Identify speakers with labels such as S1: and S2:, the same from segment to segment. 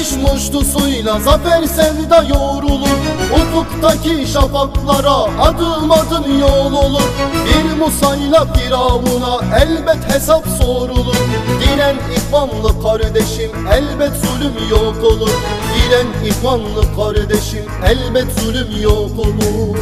S1: coştusuyla zafer sevda yoğrulur Ufuktaki şafaklara adım adım yol olur. Bir Musa'yla Firavun'a elbet hesap sorulur. Diren ihvanlı kardeşim elbet zulüm yok olur. Diren ihvanlı kardeşim elbet zulüm yok olur.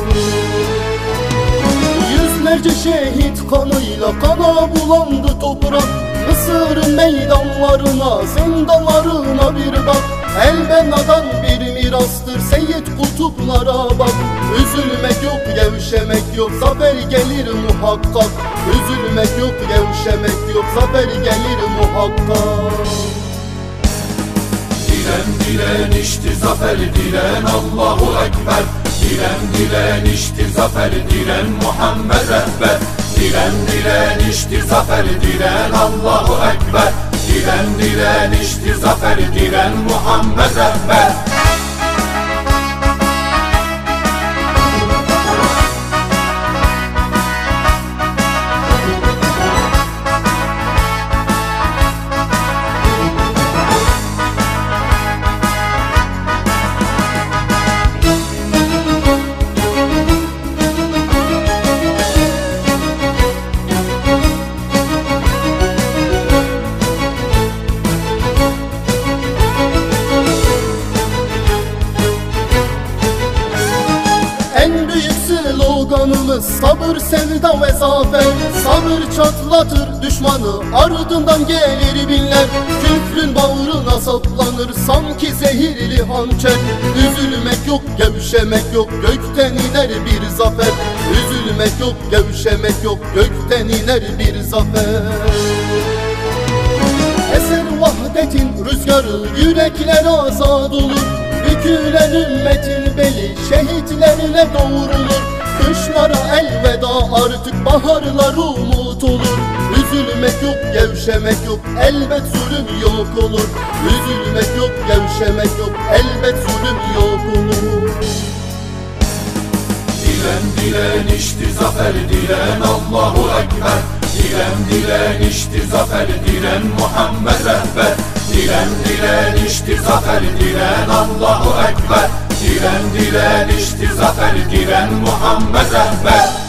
S1: Yüzlerce şehit kanıyla kana bulandı toprak Mısır meydanlarına, zindanlarına bir bak. Elbenadan bir mirastır Seyyid kutuplara bak. Üzülmek yok, gevşemek yok, zafer gelir muhakkak. Üzülmek yok, gevşemek yok, zafer gelir muhakkak.
S2: Dilen dilen işti zafer dilen Allahu Ekber. Dilen dilen işti zafer dilen Muhammed rehber Dilen işti zafer dilen Allahu Ekber. Dilen işti zafer dilen Muhammed rehber
S1: sloganımız sabır, sevda ve zafer. Sabır çatlatır düşmanı ardından gelir binler. Küfrün bağrına saplanır sanki zehirli hançer. Üzülmek yok, gevşemek yok, gökten iner bir zafer. Üzülmek yok, gevşemek yok, gökten iner bir zafer. Eser vahdetin rüzgarı yürekler azad olur. Bükülen ümmetin beli şehitlerle doğrulur Kışlara elveda artık baharlar umut olur. Üzülmek yok gevşemek yok elbet zulüm yok olur. Üzülmek yok gevşemek yok elbet zulüm yok olur.
S2: Dilen dilen işti zafer dilen Allahu Ekber. Dilen dilen işti zafer dilen Muhammed rehber. Dilen dilen işti zafer dilen Allahu Ekber Dilen dilen işti zafer dilen Muhammed rehber